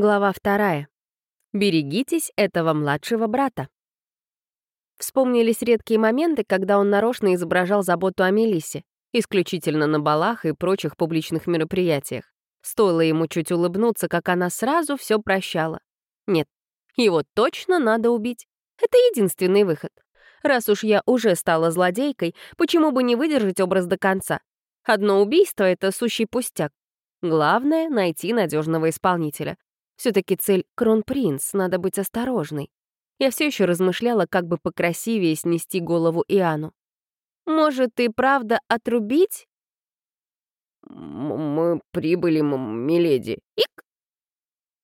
Глава вторая. Берегитесь этого младшего брата. Вспомнились редкие моменты, когда он нарочно изображал заботу о Мелиссе, исключительно на балах и прочих публичных мероприятиях. Стоило ему чуть улыбнуться, как она сразу все прощала. Нет, его точно надо убить. Это единственный выход. Раз уж я уже стала злодейкой, почему бы не выдержать образ до конца? Одно убийство — это сущий пустяк. Главное — найти надежного исполнителя. Все-таки цель — кронпринц, надо быть осторожной. Я все еще размышляла, как бы покрасивее снести голову Иану. «Может, и правда отрубить?» «Мы прибыли, миледи». «Ик!»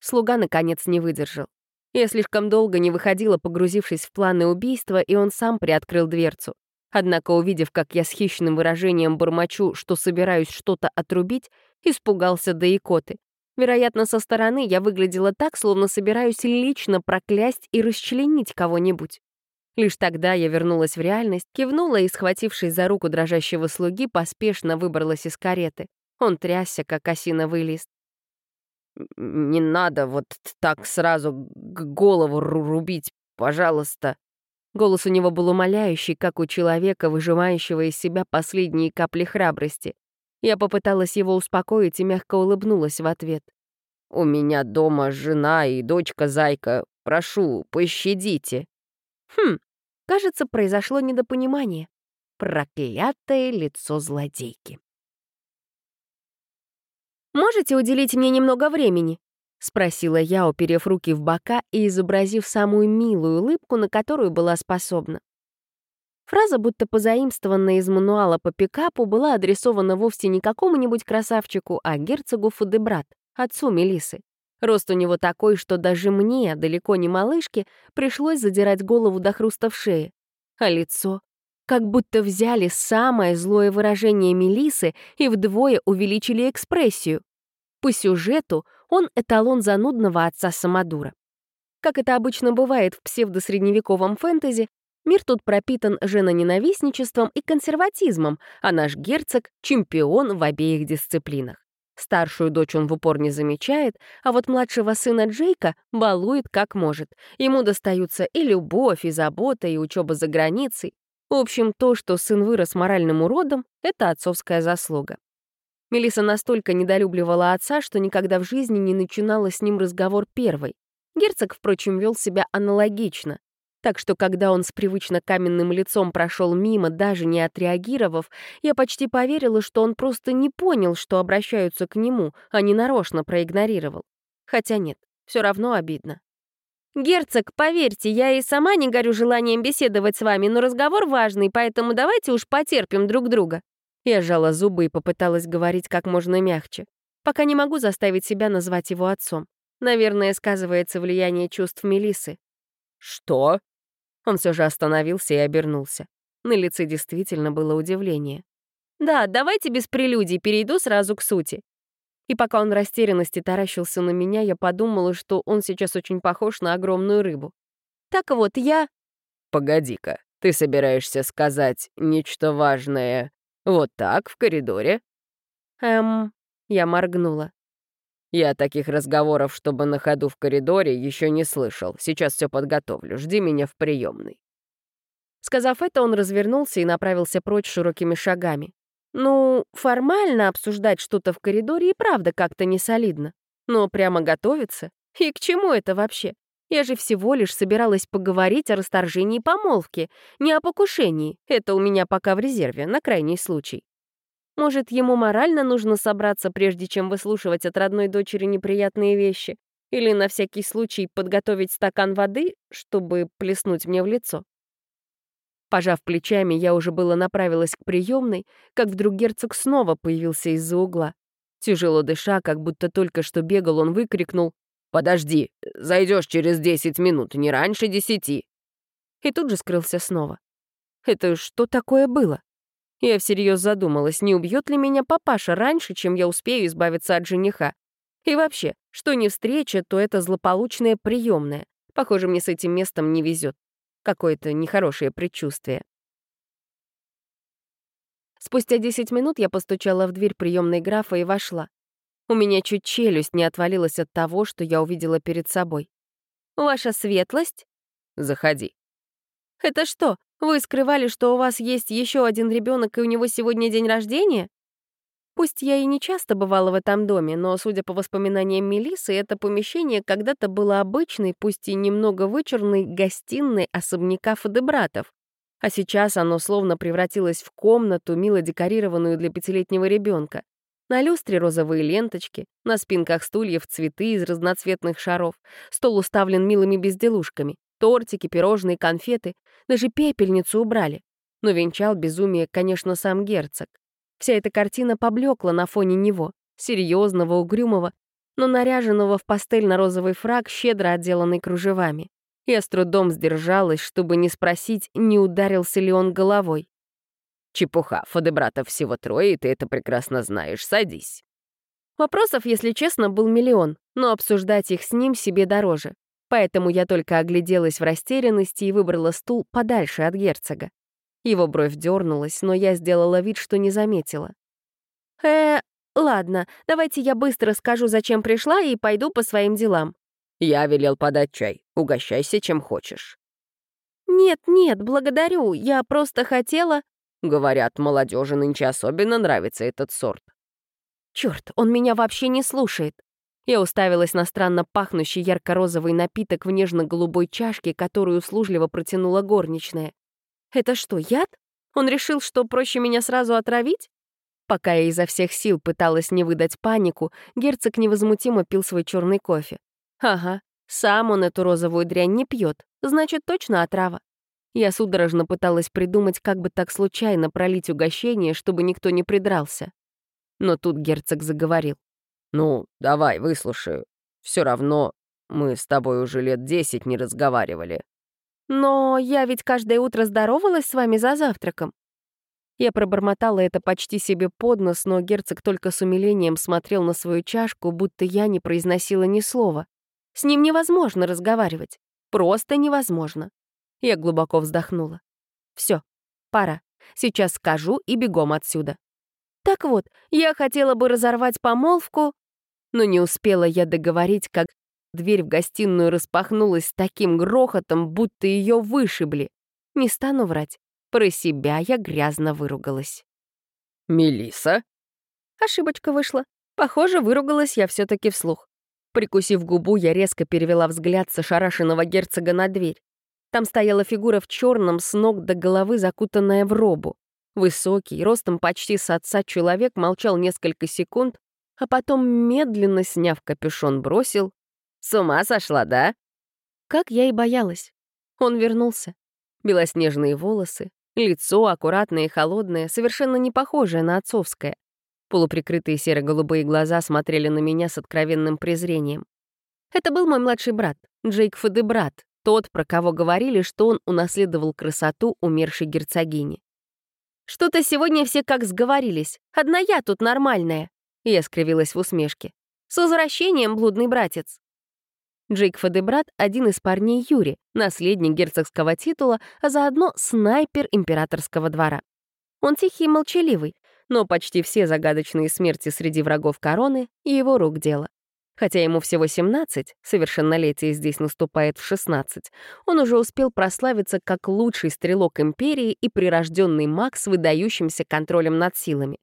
Слуга, наконец, не выдержал. Я слишком долго не выходила, погрузившись в планы убийства, и он сам приоткрыл дверцу. Однако, увидев, как я с хищным выражением бормочу, что собираюсь что-то отрубить, испугался до икоты. Вероятно, со стороны я выглядела так, словно собираюсь лично проклясть и расчленить кого-нибудь. Лишь тогда я вернулась в реальность, кивнула и, схватившись за руку дрожащего слуги, поспешно выбралась из кареты. Он трясся, как осиновый лист. «Не надо вот так сразу голову рубить, пожалуйста». Голос у него был умоляющий, как у человека, выжимающего из себя последние капли храбрости. Я попыталась его успокоить и мягко улыбнулась в ответ. «У меня дома жена и дочка-зайка. Прошу, пощадите». Хм, кажется, произошло недопонимание. Проклятое лицо злодейки. «Можете уделить мне немного времени?» — спросила я, уперев руки в бока и изобразив самую милую улыбку, на которую была способна. Фраза, будто позаимствованная из мануала по пикапу, была адресована вовсе не какому-нибудь красавчику, а герцогу Фудебрат, отцу Мелисы. Рост у него такой, что даже мне, далеко не малышке, пришлось задирать голову до хруста в шее. А лицо? Как будто взяли самое злое выражение Мелисы и вдвое увеличили экспрессию. По сюжету он эталон занудного отца Самодура. Как это обычно бывает в псевдосредневековом фэнтези, Мир тут пропитан женоненавистничеством и консерватизмом, а наш герцог — чемпион в обеих дисциплинах. Старшую дочь он в упор не замечает, а вот младшего сына Джейка балует как может. Ему достаются и любовь, и забота, и учеба за границей. В общем, то, что сын вырос моральным уродом, — это отцовская заслуга. Мелиса настолько недолюбливала отца, что никогда в жизни не начинала с ним разговор первой. Герцог, впрочем, вел себя аналогично так что когда он с привычно каменным лицом прошел мимо, даже не отреагировав, я почти поверила, что он просто не понял, что обращаются к нему, а не нарочно проигнорировал. Хотя нет, все равно обидно. «Герцог, поверьте, я и сама не горю желанием беседовать с вами, но разговор важный, поэтому давайте уж потерпим друг друга». Я сжала зубы и попыталась говорить как можно мягче. Пока не могу заставить себя назвать его отцом. Наверное, сказывается влияние чувств Мелисы. «Что?» Он все же остановился и обернулся. На лице действительно было удивление. «Да, давайте без прелюдий, перейду сразу к сути». И пока он в растерянности таращился на меня, я подумала, что он сейчас очень похож на огромную рыбу. «Так вот, я...» «Погоди-ка, ты собираешься сказать нечто важное вот так, в коридоре?» «Эм...» — я моргнула. Я таких разговоров, чтобы на ходу в коридоре, еще не слышал. Сейчас все подготовлю. Жди меня в приемной. Сказав это, он развернулся и направился прочь широкими шагами. Ну, формально обсуждать что-то в коридоре и правда как-то не солидно. Но прямо готовиться? И к чему это вообще? Я же всего лишь собиралась поговорить о расторжении помолвки, не о покушении. Это у меня пока в резерве, на крайний случай. Может, ему морально нужно собраться, прежде чем выслушивать от родной дочери неприятные вещи? Или на всякий случай подготовить стакан воды, чтобы плеснуть мне в лицо? Пожав плечами, я уже было направилась к приемной, как вдруг герцог снова появился из-за угла. Тяжело дыша, как будто только что бегал, он выкрикнул «Подожди, зайдешь через десять минут, не раньше десяти». И тут же скрылся снова. Это что такое было? Я всерьез задумалась, не убьет ли меня папаша раньше, чем я успею избавиться от жениха. И вообще, что не встреча, то это злополучное приемное. Похоже, мне с этим местом не везет. Какое-то нехорошее предчувствие. Спустя 10 минут я постучала в дверь приемной графа и вошла. У меня чуть челюсть не отвалилась от того, что я увидела перед собой. «Ваша светлость?» «Заходи». «Это что, вы скрывали, что у вас есть еще один ребенок и у него сегодня день рождения?» Пусть я и не часто бывала в этом доме, но, судя по воспоминаниям Мелисы, это помещение когда-то было обычной, пусть и немного вычурной, гостиной особняка Фадебратов. А сейчас оно словно превратилось в комнату, мило декорированную для пятилетнего ребенка. На люстре розовые ленточки, на спинках стульев цветы из разноцветных шаров, стол уставлен милыми безделушками, тортики, пирожные, конфеты, даже пепельницу убрали. Но венчал безумие, конечно, сам герцог. Вся эта картина поблекла на фоне него, серьезного, угрюмого, но наряженного в пастельно-розовый фраг, щедро отделанный кружевами. Я с трудом сдержалась, чтобы не спросить, не ударился ли он головой. «Чепуха, Фадебратов всего трое, и ты это прекрасно знаешь. Садись». Вопросов, если честно, был миллион, но обсуждать их с ним себе дороже. Поэтому я только огляделась в растерянности и выбрала стул подальше от герцога. Его бровь дернулась, но я сделала вид, что не заметила. «Э, ладно, давайте я быстро скажу, зачем пришла, и пойду по своим делам». «Я велел подать чай. Угощайся, чем хочешь». «Нет-нет, благодарю, я просто хотела...» Говорят, молодежи нынче особенно нравится этот сорт. Черт, он меня вообще не слушает. Я уставилась на странно пахнущий ярко-розовый напиток в нежно-голубой чашке, которую услужливо протянула горничная. Это что, яд? Он решил, что проще меня сразу отравить? Пока я изо всех сил пыталась не выдать панику, герцог невозмутимо пил свой черный кофе. Ага, сам он эту розовую дрянь не пьет, значит, точно отрава. Я судорожно пыталась придумать, как бы так случайно пролить угощение, чтобы никто не придрался. Но тут герцог заговорил. «Ну, давай, выслушаю. Все равно мы с тобой уже лет десять не разговаривали. Но я ведь каждое утро здоровалась с вами за завтраком. Я пробормотала это почти себе под нос, но герцог только с умилением смотрел на свою чашку, будто я не произносила ни слова. С ним невозможно разговаривать. Просто невозможно. Я глубоко вздохнула. Все, пора. Сейчас скажу и бегом отсюда. Так вот, я хотела бы разорвать помолвку, но не успела я договорить, как Дверь в гостиную распахнулась с таким грохотом, будто ее вышибли. Не стану врать. Про себя я грязно выругалась. Мелиса? Ошибочка вышла. Похоже, выругалась я все таки вслух. Прикусив губу, я резко перевела взгляд с ошарашенного герцога на дверь. Там стояла фигура в черном, с ног до головы закутанная в робу. Высокий, ростом почти с отца человек молчал несколько секунд, а потом, медленно сняв капюшон, бросил с ума сошла, да?» Как я и боялась. Он вернулся. Белоснежные волосы, лицо аккуратное и холодное, совершенно не похожее на отцовское. Полуприкрытые серо-голубые глаза смотрели на меня с откровенным презрением. Это был мой младший брат, Джейк Фадебрат, тот, про кого говорили, что он унаследовал красоту умершей герцогини. «Что-то сегодня все как сговорились. Одна я тут нормальная», — я скривилась в усмешке. «С возвращением, блудный братец!» Джейк Фадебрат — один из парней Юри, наследник герцогского титула, а заодно снайпер императорского двора. Он тихий и молчаливый, но почти все загадочные смерти среди врагов короны — его рук дело. Хотя ему всего 17, совершеннолетие здесь наступает в 16, он уже успел прославиться как лучший стрелок империи и прирожденный маг с выдающимся контролем над силами.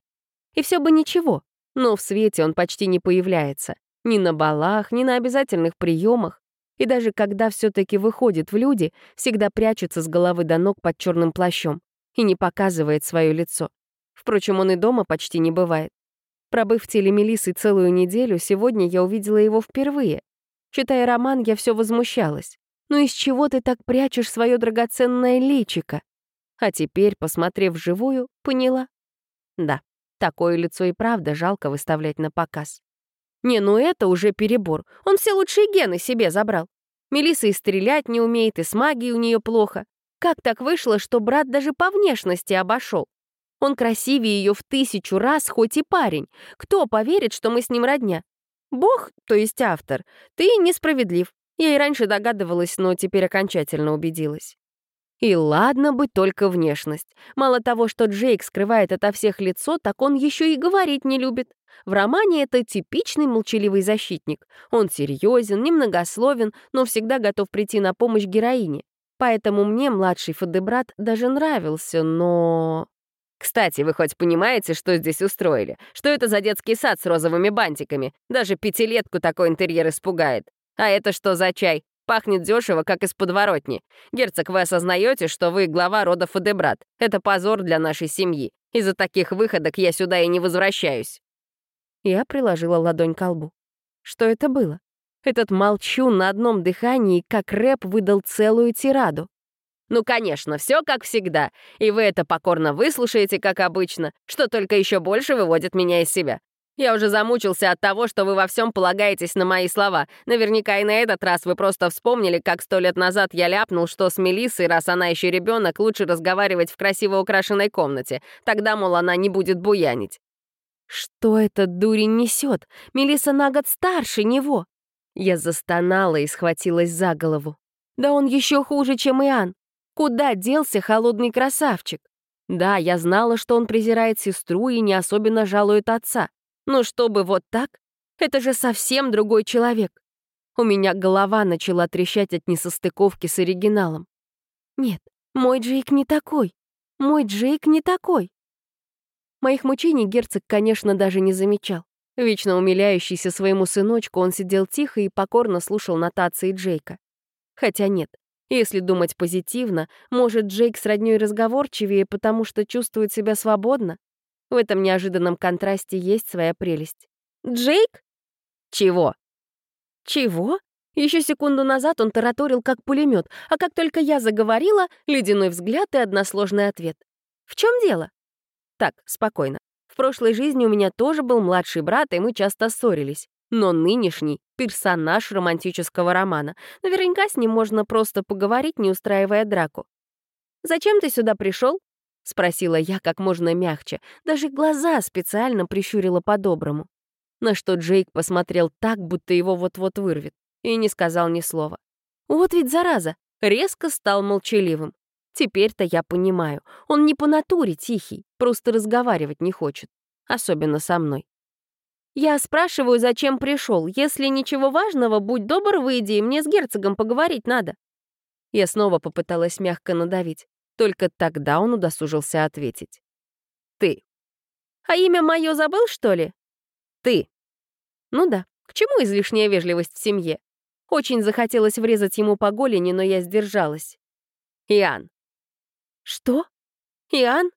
И все бы ничего, но в свете он почти не появляется. Ни на балах, ни на обязательных приемах. И даже когда все-таки выходит в люди, всегда прячется с головы до ног под черным плащом и не показывает свое лицо. Впрочем, он и дома почти не бывает. Пробыв в теле Мелисы целую неделю, сегодня я увидела его впервые. Читая роман, я все возмущалась. «Ну из чего ты так прячешь свое драгоценное личико?» А теперь, посмотрев вживую, поняла. Да, такое лицо и правда жалко выставлять на показ. Не, ну это уже перебор. Он все лучшие гены себе забрал. Мелиса и стрелять не умеет, и с магией у нее плохо. Как так вышло, что брат даже по внешности обошел? Он красивее ее в тысячу раз, хоть и парень. Кто поверит, что мы с ним родня? Бог, то есть автор, ты несправедлив. Я и раньше догадывалась, но теперь окончательно убедилась. И ладно бы только внешность. Мало того, что Джейк скрывает ото всех лицо, так он еще и говорить не любит. В романе это типичный молчаливый защитник. Он серьезен, немногословен, но всегда готов прийти на помощь героине. Поэтому мне младший Фадебрат даже нравился, но... Кстати, вы хоть понимаете, что здесь устроили? Что это за детский сад с розовыми бантиками? Даже пятилетку такой интерьер испугает. А это что за чай? Пахнет дешево, как из подворотни. Герцог, вы осознаете, что вы глава рода Фадебрат. Это позор для нашей семьи. Из-за таких выходок я сюда и не возвращаюсь». Я приложила ладонь к колбу. Что это было? Этот молчу на одном дыхании, как рэп выдал целую тираду. «Ну, конечно, все как всегда. И вы это покорно выслушаете, как обычно, что только еще больше выводит меня из себя. Я уже замучился от того, что вы во всем полагаетесь на мои слова. Наверняка и на этот раз вы просто вспомнили, как сто лет назад я ляпнул, что с Мелиссой, раз она еще ребенок, лучше разговаривать в красиво украшенной комнате. Тогда, мол, она не будет буянить. Что этот дурень несет? Мелисса на год старше него. Я застонала и схватилась за голову. Да он еще хуже, чем Иоанн. Куда делся холодный красавчик? Да, я знала, что он презирает сестру и не особенно жалует отца. Но чтобы вот так? Это же совсем другой человек. У меня голова начала трещать от несостыковки с оригиналом. Нет, мой Джейк не такой. Мой Джейк не такой. Моих мучений герцог, конечно, даже не замечал. Вечно умиляющийся своему сыночку, он сидел тихо и покорно слушал нотации Джейка. Хотя нет, если думать позитивно, может, Джейк с роднёй разговорчивее, потому что чувствует себя свободно, в этом неожиданном контрасте есть своя прелесть. «Джейк?» «Чего?» «Чего?» Еще секунду назад он тараторил как пулемет, а как только я заговорила, ледяной взгляд и односложный ответ. «В чем дело?» «Так, спокойно. В прошлой жизни у меня тоже был младший брат, и мы часто ссорились. Но нынешний — персонаж романтического романа. Наверняка с ним можно просто поговорить, не устраивая драку. «Зачем ты сюда пришел? — спросила я как можно мягче, даже глаза специально прищурила по-доброму. На что Джейк посмотрел так, будто его вот-вот вырвет, и не сказал ни слова. Вот ведь зараза, резко стал молчаливым. Теперь-то я понимаю, он не по натуре тихий, просто разговаривать не хочет, особенно со мной. Я спрашиваю, зачем пришел. Если ничего важного, будь добр, выйди, мне с герцогом поговорить надо. Я снова попыталась мягко надавить. Только тогда он удосужился ответить. «Ты». «А имя мое забыл, что ли?» «Ты». Ну да, к чему излишняя вежливость в семье? Очень захотелось врезать ему по голени, но я сдержалась. «Иоанн». «Что? Иоанн?»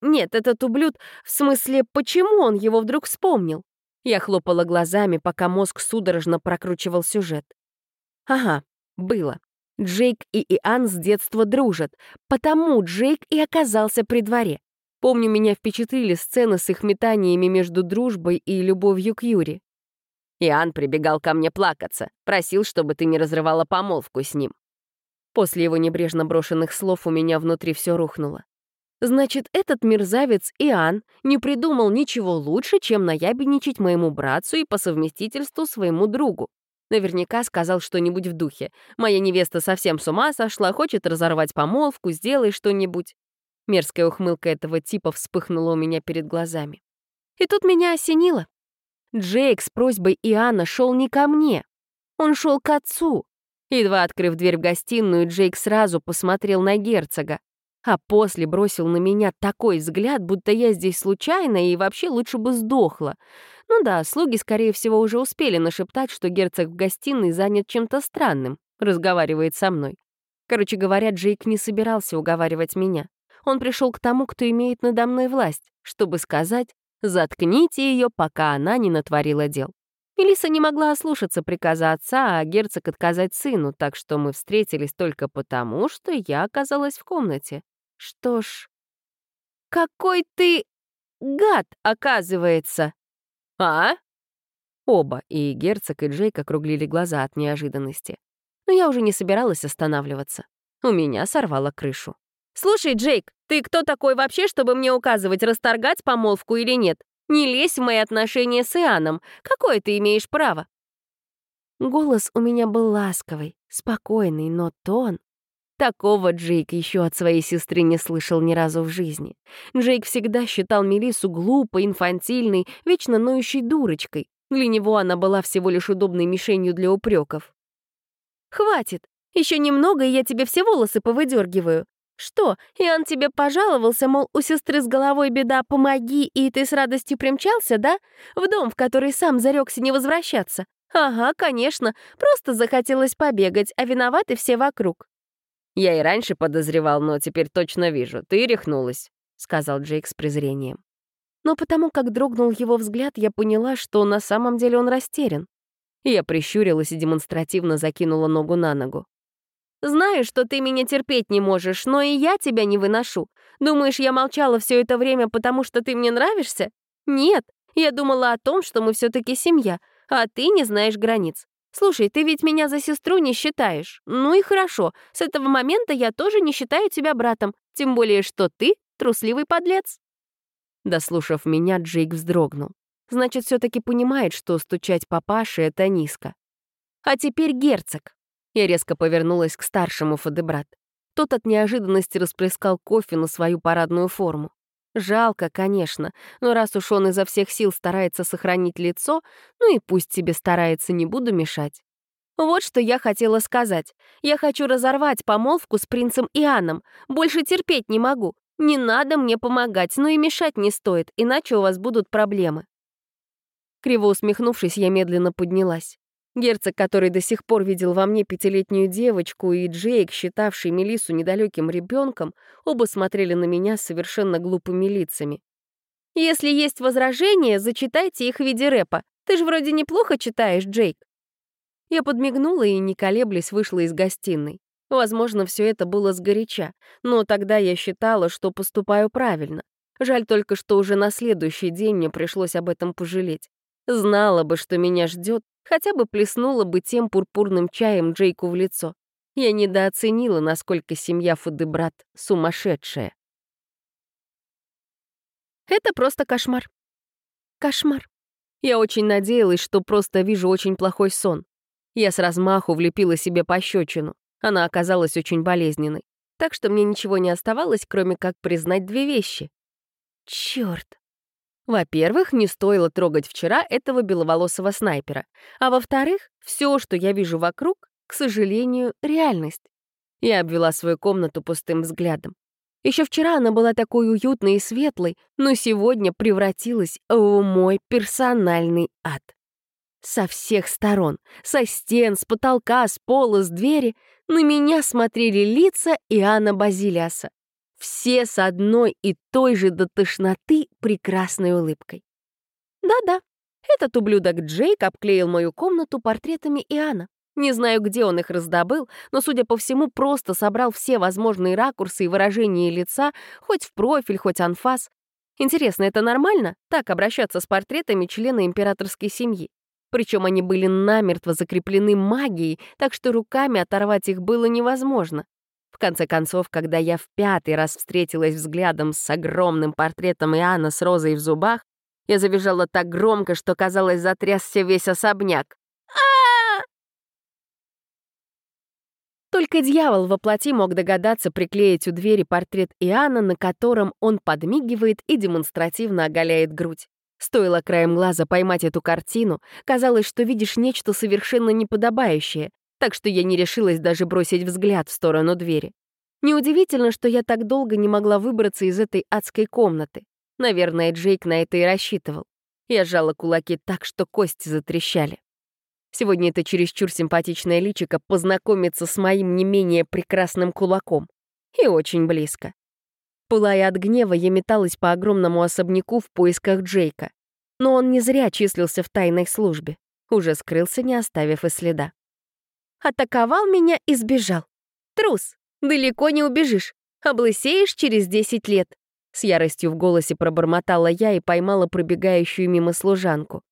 Нет, этот ублюд... В смысле, почему он его вдруг вспомнил? Я хлопала глазами, пока мозг судорожно прокручивал сюжет. Ага, было. Джейк и Иоанн с детства дружат, потому Джейк и оказался при дворе. Помню, меня впечатлили сцены с их метаниями между дружбой и любовью к Юре. Иоанн прибегал ко мне плакаться, просил, чтобы ты не разрывала помолвку с ним. После его небрежно брошенных слов у меня внутри все рухнуло. Значит, этот мерзавец Иоанн не придумал ничего лучше, чем наябедничать моему братцу и по совместительству своему другу. Наверняка сказал что-нибудь в духе. «Моя невеста совсем с ума сошла, хочет разорвать помолвку, сделай что-нибудь». Мерзкая ухмылка этого типа вспыхнула у меня перед глазами. И тут меня осенило. Джейк с просьбой Иоанна шел не ко мне. Он шел к отцу. Едва открыв дверь в гостиную, Джейк сразу посмотрел на герцога, а после бросил на меня такой взгляд, будто я здесь случайно и вообще лучше бы сдохла. Ну да, слуги, скорее всего, уже успели нашептать, что герцог в гостиной занят чем-то странным, разговаривает со мной. Короче говоря, Джейк не собирался уговаривать меня. Он пришел к тому, кто имеет надо мной власть, чтобы сказать «заткните ее, пока она не натворила дел». Мелисса не могла ослушаться приказа отца, а герцог отказать сыну, так что мы встретились только потому, что я оказалась в комнате. Что ж... «Какой ты гад, оказывается!» «А?» Оба, и герцог, и Джейк округлили глаза от неожиданности. Но я уже не собиралась останавливаться. У меня сорвало крышу. «Слушай, Джейк, ты кто такой вообще, чтобы мне указывать, расторгать помолвку или нет? Не лезь в мои отношения с Ианом. Какое ты имеешь право?» Голос у меня был ласковый, спокойный, но тон... Такого Джейк еще от своей сестры не слышал ни разу в жизни. Джейк всегда считал Мелиссу глупой, инфантильной, вечно ноющей дурочкой. Для него она была всего лишь удобной мишенью для упреков. «Хватит! Еще немного, и я тебе все волосы повыдергиваю. Что, Иоанн тебе пожаловался, мол, у сестры с головой беда, помоги, и ты с радостью примчался, да? В дом, в который сам зарекся не возвращаться. Ага, конечно, просто захотелось побегать, а виноваты все вокруг. «Я и раньше подозревал, но теперь точно вижу. Ты рехнулась», — сказал Джейк с презрением. Но потому как дрогнул его взгляд, я поняла, что на самом деле он растерян. Я прищурилась и демонстративно закинула ногу на ногу. «Знаю, что ты меня терпеть не можешь, но и я тебя не выношу. Думаешь, я молчала все это время, потому что ты мне нравишься? Нет, я думала о том, что мы все таки семья, а ты не знаешь границ. «Слушай, ты ведь меня за сестру не считаешь. Ну и хорошо, с этого момента я тоже не считаю тебя братом, тем более что ты трусливый подлец». Дослушав меня, Джейк вздрогнул. Значит, все таки понимает, что стучать папаше — это низко. «А теперь герцог». Я резко повернулась к старшему Фадебрат. Тот от неожиданности расплескал кофе на свою парадную форму. Жалко, конечно, но раз уж он изо всех сил старается сохранить лицо, ну и пусть тебе старается, не буду мешать. Вот что я хотела сказать. Я хочу разорвать помолвку с принцем Иоанном. Больше терпеть не могу. Не надо мне помогать, но и мешать не стоит, иначе у вас будут проблемы. Криво усмехнувшись, я медленно поднялась. Герцог, который до сих пор видел во мне пятилетнюю девочку, и Джейк, считавший Мелиссу недалеким ребенком, оба смотрели на меня совершенно глупыми лицами. «Если есть возражения, зачитайте их в виде рэпа. Ты же вроде неплохо читаешь, Джейк». Я подмигнула и, не колеблясь, вышла из гостиной. Возможно, все это было сгоряча, но тогда я считала, что поступаю правильно. Жаль только, что уже на следующий день мне пришлось об этом пожалеть. Знала бы, что меня ждет, хотя бы плеснула бы тем пурпурным чаем Джейку в лицо. Я недооценила, насколько семья Фудебрат сумасшедшая. Это просто кошмар. Кошмар. Я очень надеялась, что просто вижу очень плохой сон. Я с размаху влепила себе пощечину. Она оказалась очень болезненной. Так что мне ничего не оставалось, кроме как признать две вещи. Чёрт. Во-первых, не стоило трогать вчера этого беловолосого снайпера. А во-вторых, все, что я вижу вокруг, к сожалению, реальность. Я обвела свою комнату пустым взглядом. Еще вчера она была такой уютной и светлой, но сегодня превратилась в мой персональный ад. Со всех сторон, со стен, с потолка, с пола, с двери на меня смотрели лица Иоанна Базилиаса. Все с одной и той же до тошноты прекрасной улыбкой. Да-да, этот ублюдок Джейк обклеил мою комнату портретами Иоанна. Не знаю, где он их раздобыл, но, судя по всему, просто собрал все возможные ракурсы и выражения лица, хоть в профиль, хоть анфас. Интересно, это нормально, так обращаться с портретами члена императорской семьи? Причем они были намертво закреплены магией, так что руками оторвать их было невозможно. В конце концов, когда я в пятый раз встретилась взглядом с огромным портретом Иоанна с розой в зубах, я завизжала так громко, что, казалось, затрясся весь особняк. а Только дьявол воплоти мог догадаться приклеить у двери портрет Иоанна, на котором он подмигивает и демонстративно оголяет грудь. Стоило краем глаза поймать эту картину, казалось, что видишь нечто совершенно неподобающее, так что я не решилась даже бросить взгляд в сторону двери. Неудивительно, что я так долго не могла выбраться из этой адской комнаты. Наверное, Джейк на это и рассчитывал. Я сжала кулаки так, что кости затрещали. Сегодня это чересчур симпатичное личико познакомится с моим не менее прекрасным кулаком. И очень близко. Пылая от гнева, я металась по огромному особняку в поисках Джейка. Но он не зря числился в тайной службе. Уже скрылся, не оставив и следа атаковал меня и сбежал. Трус, далеко не убежишь, облысеешь через 10 лет. С яростью в голосе пробормотала я и поймала пробегающую мимо служанку.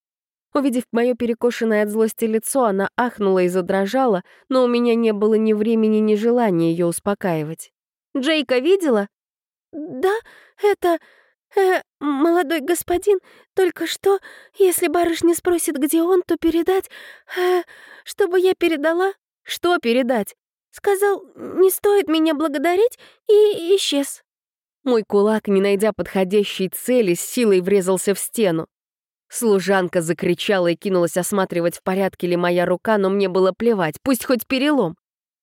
Увидев мое перекошенное от злости лицо, она ахнула и задрожала, но у меня не было ни времени, ни желания ее успокаивать. «Джейка видела?» «Да, это... Э, молодой господин, только что, если барышня спросит, где он, то передать... Э, чтобы я передала?» «Что передать?» — Сказал, не стоит меня благодарить, и исчез. Мой кулак, не найдя подходящей цели, с силой врезался в стену. Служанка закричала и кинулась осматривать, в порядке ли моя рука, но мне было плевать, пусть хоть перелом.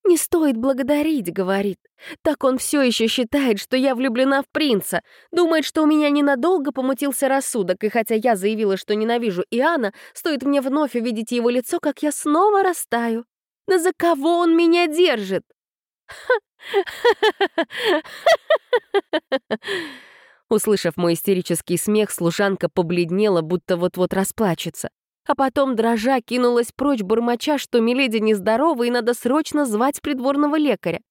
«Не стоит благодарить», — говорит. Так он все еще считает, что я влюблена в принца. Думает, что у меня ненадолго помутился рассудок, и хотя я заявила, что ненавижу Иоанна, стоит мне вновь увидеть его лицо, как я снова растаю. Да за кого он меня держит? Услышав мой истерический смех, служанка побледнела, будто вот-вот расплачется. А потом, дрожа, кинулась прочь бормоча, что Миледи нездорова и надо срочно звать придворного лекаря.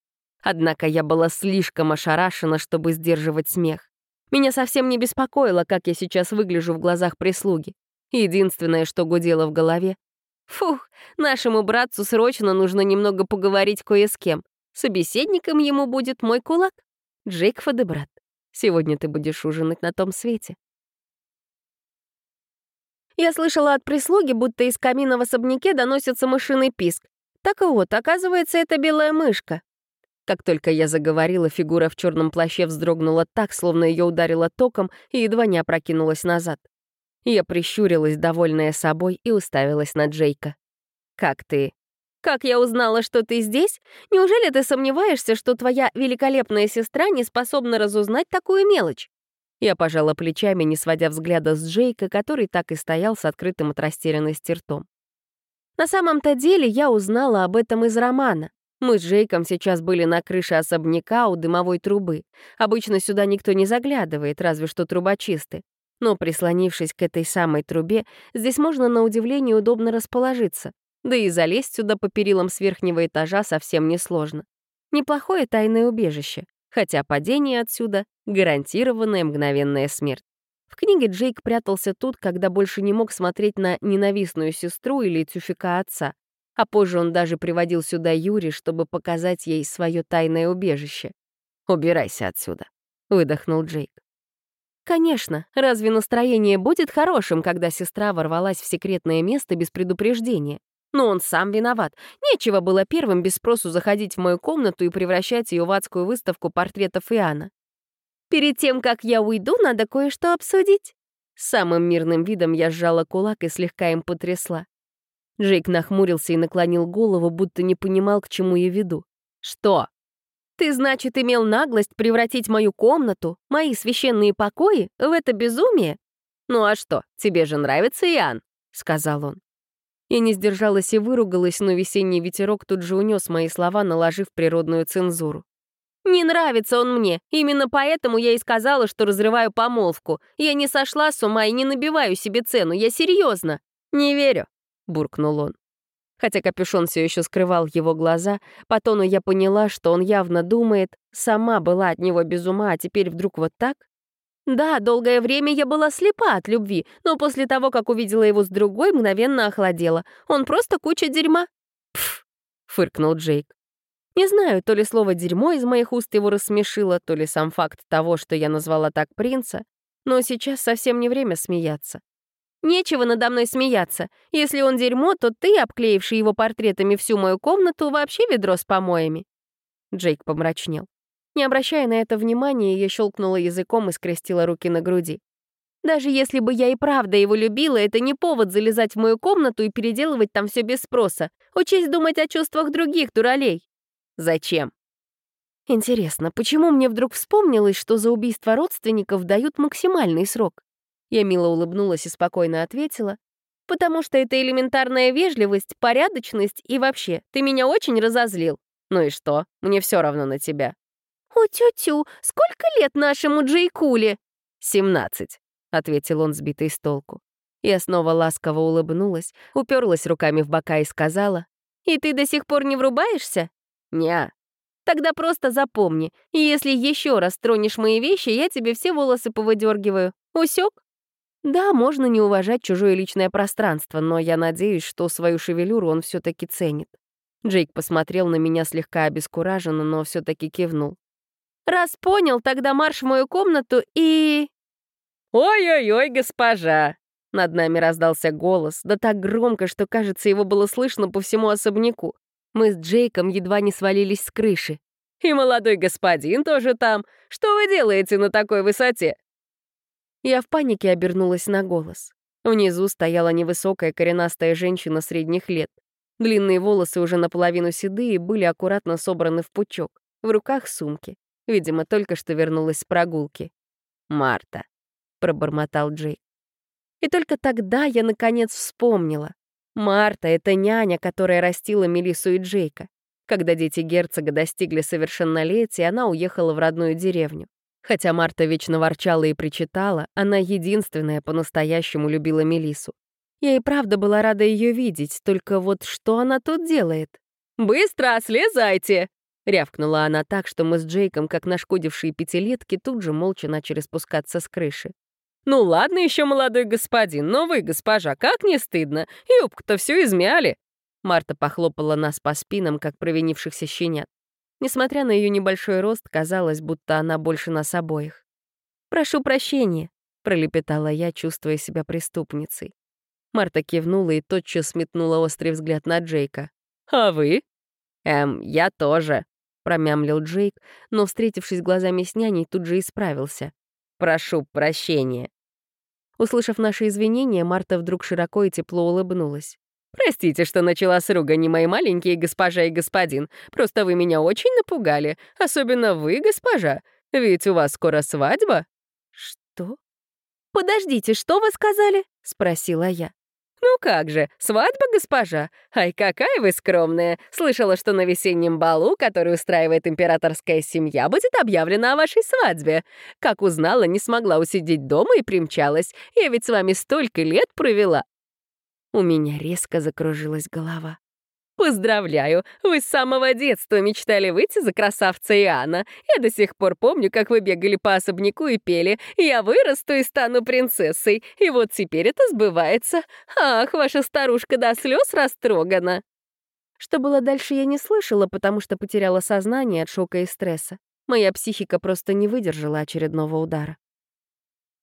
Однако я была слишком ошарашена, чтобы сдерживать смех. Меня совсем не беспокоило, как я сейчас выгляжу в глазах прислуги. Единственное, что гудело в голове. Фух, нашему братцу срочно нужно немного поговорить кое с кем. Собеседником ему будет мой кулак. Джейк Фадебрат. Сегодня ты будешь ужинать на том свете. Я слышала от прислуги, будто из камина в особняке доносится мышиный писк. Так вот, оказывается, это белая мышка. Как только я заговорила, фигура в черном плаще вздрогнула так, словно ее ударило током и едва не опрокинулась назад. Я прищурилась, довольная собой, и уставилась на Джейка. «Как ты?» «Как я узнала, что ты здесь? Неужели ты сомневаешься, что твоя великолепная сестра не способна разузнать такую мелочь?» Я пожала плечами, не сводя взгляда с Джейка, который так и стоял с открытым от растерянности ртом. На самом-то деле я узнала об этом из романа. Мы с Джейком сейчас были на крыше особняка у дымовой трубы. Обычно сюда никто не заглядывает, разве что трубочисты. Но, прислонившись к этой самой трубе, здесь можно на удивление удобно расположиться. Да и залезть сюда по перилам с верхнего этажа совсем несложно. Неплохое тайное убежище хотя падение отсюда — гарантированная мгновенная смерть. В книге Джейк прятался тут, когда больше не мог смотреть на ненавистную сестру или тюфика отца, а позже он даже приводил сюда Юри, чтобы показать ей свое тайное убежище. «Убирайся отсюда», — выдохнул Джейк. Конечно, разве настроение будет хорошим, когда сестра ворвалась в секретное место без предупреждения? Но он сам виноват. Нечего было первым без спросу заходить в мою комнату и превращать ее в адскую выставку портретов Иоанна. Перед тем, как я уйду, надо кое-что обсудить. Самым мирным видом я сжала кулак и слегка им потрясла. Джейк нахмурился и наклонил голову, будто не понимал, к чему я веду. «Что?» «Ты, значит, имел наглость превратить мою комнату, мои священные покои, в это безумие?» «Ну а что, тебе же нравится Иоанн?» — сказал он. Я не сдержалась и выругалась, но весенний ветерок тут же унес мои слова, наложив природную цензуру. «Не нравится он мне. Именно поэтому я и сказала, что разрываю помолвку. Я не сошла с ума и не набиваю себе цену. Я серьезно. «Не верю», — буркнул он. Хотя капюшон все еще скрывал его глаза, по тону я поняла, что он явно думает, сама была от него без ума, а теперь вдруг вот так? Да, долгое время я была слепа от любви, но после того, как увидела его с другой, мгновенно охладела. Он просто куча дерьма. Пф, фыркнул Джейк. Не знаю, то ли слово «дерьмо» из моих уст его рассмешило, то ли сам факт того, что я назвала так принца, но сейчас совсем не время смеяться. Нечего надо мной смеяться. Если он дерьмо, то ты, обклеивший его портретами всю мою комнату, вообще ведро с помоями. Джейк помрачнел. Не обращая на это внимания, я щелкнула языком и скрестила руки на груди. Даже если бы я и правда его любила, это не повод залезать в мою комнату и переделывать там все без спроса. Учись думать о чувствах других дуралей. Зачем? Интересно, почему мне вдруг вспомнилось, что за убийство родственников дают максимальный срок? Я мило улыбнулась и спокойно ответила. «Потому что это элементарная вежливость, порядочность и вообще, ты меня очень разозлил. Ну и что? Мне все равно на тебя. «О, тю-тю, сколько лет нашему Джейкуле?» «Семнадцать», — ответил он, сбитый с толку. Я снова ласково улыбнулась, уперлась руками в бока и сказала, «И ты до сих пор не врубаешься?» «Не». «Тогда просто запомни, если еще раз тронешь мои вещи, я тебе все волосы повыдергиваю. Усек?» Да, можно не уважать чужое личное пространство, но я надеюсь, что свою шевелюру он все таки ценит. Джейк посмотрел на меня слегка обескураженно, но все таки кивнул. Раз понял, тогда марш в мою комнату и... «Ой-ой-ой, госпожа!» Над нами раздался голос, да так громко, что, кажется, его было слышно по всему особняку. Мы с Джейком едва не свалились с крыши. «И молодой господин тоже там. Что вы делаете на такой высоте?» Я в панике обернулась на голос. Внизу стояла невысокая коренастая женщина средних лет. Длинные волосы уже наполовину седые были аккуратно собраны в пучок. В руках сумки. Видимо, только что вернулась с прогулки. «Марта», — пробормотал Джейк. И только тогда я, наконец, вспомнила. Марта — это няня, которая растила Мелису и Джейка. Когда дети герцога достигли совершеннолетия, она уехала в родную деревню. Хотя Марта вечно ворчала и причитала, она единственная по-настоящему любила Мелису. Я и правда была рада ее видеть, только вот что она тут делает? «Быстро слезайте!» — рявкнула она так, что мы с Джейком, как нашкодившие пятилетки, тут же молча начали спускаться с крыши. «Ну ладно еще, молодой господин, но вы, госпожа, как не стыдно? Юбку-то всю измяли!» Марта похлопала нас по спинам, как провинившихся щенят. Несмотря на ее небольшой рост, казалось, будто она больше нас обоих. «Прошу прощения», — пролепетала я, чувствуя себя преступницей. Марта кивнула и тотчас сметнула острый взгляд на Джейка. «А вы?» «Эм, я тоже», — промямлил Джейк, но, встретившись глазами с няней, тут же исправился. «Прошу прощения». Услышав наши извинения, Марта вдруг широко и тепло улыбнулась. «Простите, что начала с ругани, мои маленькие госпожа и господин. Просто вы меня очень напугали. Особенно вы, госпожа. Ведь у вас скоро свадьба». «Что?» «Подождите, что вы сказали?» — спросила я. «Ну как же, свадьба, госпожа? Ай, какая вы скромная! Слышала, что на весеннем балу, который устраивает императорская семья, будет объявлено о вашей свадьбе. Как узнала, не смогла усидеть дома и примчалась. Я ведь с вами столько лет провела». У меня резко закружилась голова. «Поздравляю! Вы с самого детства мечтали выйти за красавца Иоанна. Я до сих пор помню, как вы бегали по особняку и пели «Я вырасту и стану принцессой». И вот теперь это сбывается. Ах, ваша старушка до слез растрогана!» Что было дальше, я не слышала, потому что потеряла сознание от шока и стресса. Моя психика просто не выдержала очередного удара.